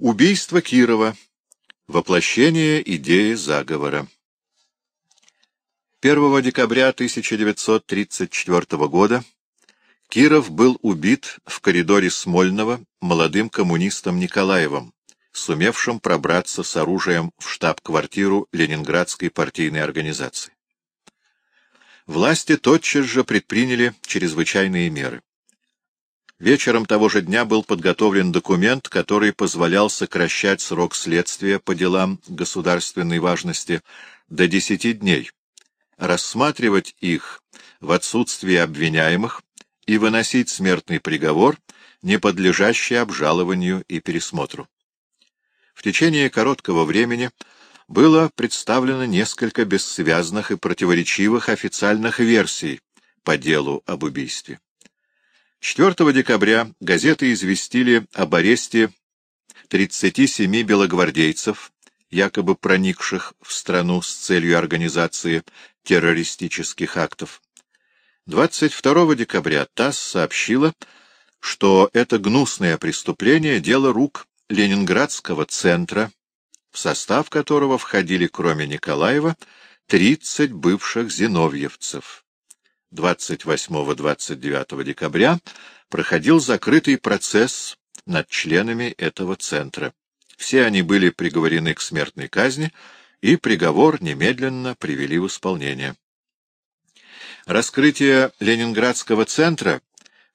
Убийство Кирова. Воплощение идеи заговора. 1 декабря 1934 года Киров был убит в коридоре Смольного молодым коммунистом Николаевым, сумевшим пробраться с оружием в штаб-квартиру Ленинградской партийной организации. Власти тотчас же предприняли чрезвычайные меры. Вечером того же дня был подготовлен документ, который позволял сокращать срок следствия по делам государственной важности до десяти дней, рассматривать их в отсутствии обвиняемых и выносить смертный приговор, не подлежащий обжалованию и пересмотру. В течение короткого времени было представлено несколько бессвязных и противоречивых официальных версий по делу об убийстве. 4 декабря газеты известили об аресте 37 белогвардейцев, якобы проникших в страну с целью организации террористических актов. 22 декабря ТАСС сообщила, что это гнусное преступление — дело рук Ленинградского центра, в состав которого входили, кроме Николаева, 30 бывших зиновьевцев. 28-29 декабря проходил закрытый процесс над членами этого центра. Все они были приговорены к смертной казни, и приговор немедленно привели в исполнение. Раскрытие Ленинградского центра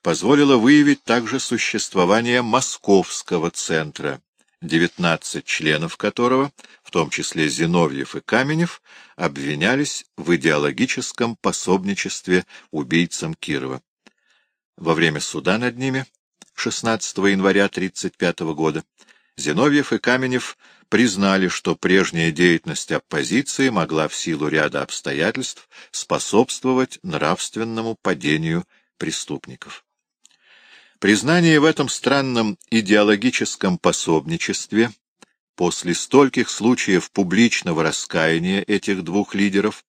позволило выявить также существование Московского центра, 19 членов которого, в том числе Зиновьев и Каменев, обвинялись в идеологическом пособничестве убийцам Кирова. Во время суда над ними 16 января 1935 года Зиновьев и Каменев признали, что прежняя деятельность оппозиции могла в силу ряда обстоятельств способствовать нравственному падению преступников. Признание в этом странном идеологическом пособничестве после стольких случаев публичного раскаяния этих двух лидеров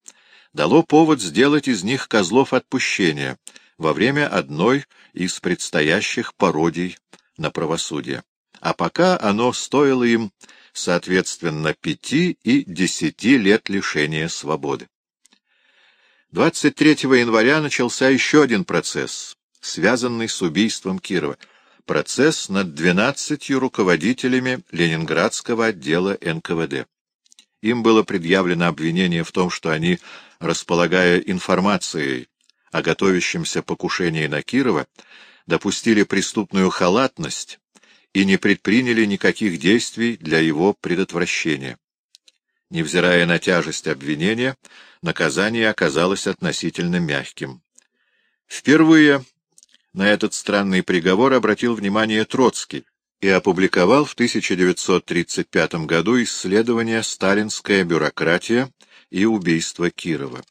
дало повод сделать из них козлов отпущения во время одной из предстоящих пародий на правосудие. А пока оно стоило им, соответственно, пяти и десяти лет лишения свободы. 23 января начался еще один процесс, связанный с убийством Кирова. Процесс над двенадцатью руководителями Ленинградского отдела НКВД. Им было предъявлено обвинение в том, что они, располагая информацией о готовящемся покушении на Кирова, допустили преступную халатность и не предприняли никаких действий для его предотвращения. Невзирая на тяжесть обвинения, наказание оказалось относительно мягким. Впервые на этот странный приговор обратил внимание Троцкий и опубликовал в 1935 году исследование «Сталинская бюрократия и убийство Кирова».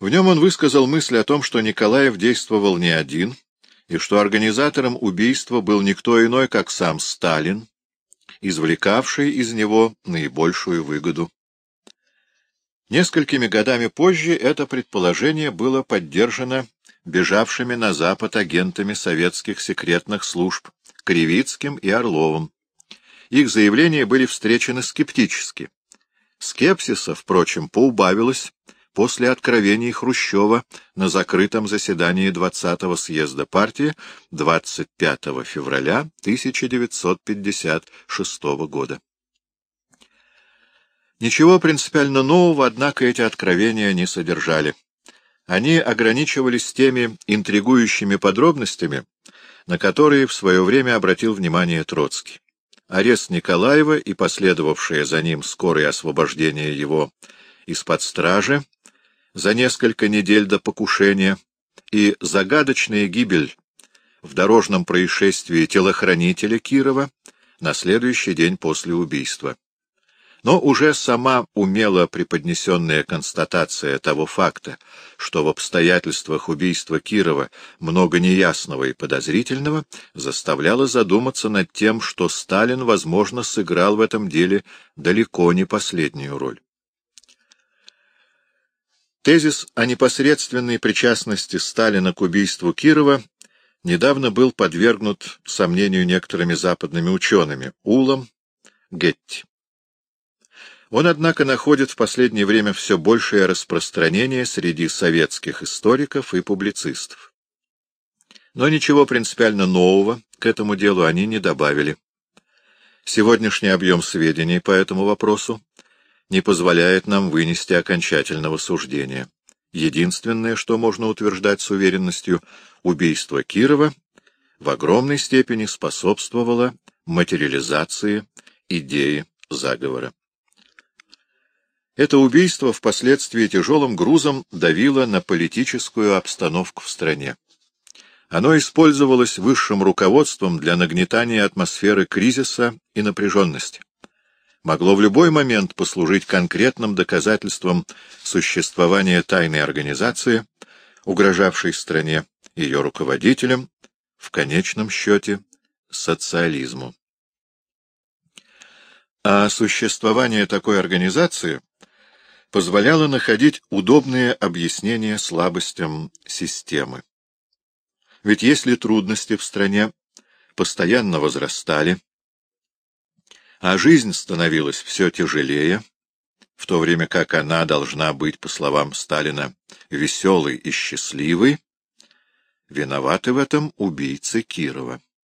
В нем он высказал мысль о том, что Николаев действовал не один, и что организатором убийства был никто иной, как сам Сталин, извлекавший из него наибольшую выгоду. Несколькими годами позже это предположение было поддержано бежавшими на Запад агентами советских секретных служб Кривицким и Орловым. Их заявления были встречены скептически. Скепсиса, впрочем, поубавилось после откровений Хрущева на закрытом заседании 20-го съезда партии 25 февраля 1956 года. Ничего принципиально нового, однако, эти откровения не содержали. Они ограничивались теми интригующими подробностями, на которые в свое время обратил внимание Троцкий. Арест Николаева и последовавшее за ним скорое освобождение его из-под стражи за несколько недель до покушения и загадочная гибель в дорожном происшествии телохранителя Кирова на следующий день после убийства. Но уже сама умело преподнесенная констатация того факта, что в обстоятельствах убийства Кирова много неясного и подозрительного, заставляла задуматься над тем, что Сталин, возможно, сыграл в этом деле далеко не последнюю роль. Тезис о непосредственной причастности Сталина к убийству Кирова недавно был подвергнут сомнению некоторыми западными учеными Улом, Гетти. Он, однако, находит в последнее время все большее распространение среди советских историков и публицистов. Но ничего принципиально нового к этому делу они не добавили. Сегодняшний объем сведений по этому вопросу не позволяет нам вынести окончательного суждения. Единственное, что можно утверждать с уверенностью, убийство Кирова в огромной степени способствовало материализации идеи заговора. Это убийство впоследствии тяжелым грузом давило на политическую обстановку в стране. Оно использовалось высшим руководством для нагнетания атмосферы кризиса и напряженности. Могло в любой момент послужить конкретным доказательством существования тайной организации, угрожавшей стране, ее руководителям, в конечном счете, социализму. А существование такой организации позволяло находить удобные объяснения слабостям системы. Ведь если трудности в стране постоянно возрастали, а жизнь становилась все тяжелее, в то время как она должна быть, по словам Сталина, веселой и счастливой, виноваты в этом убийцы Кирова.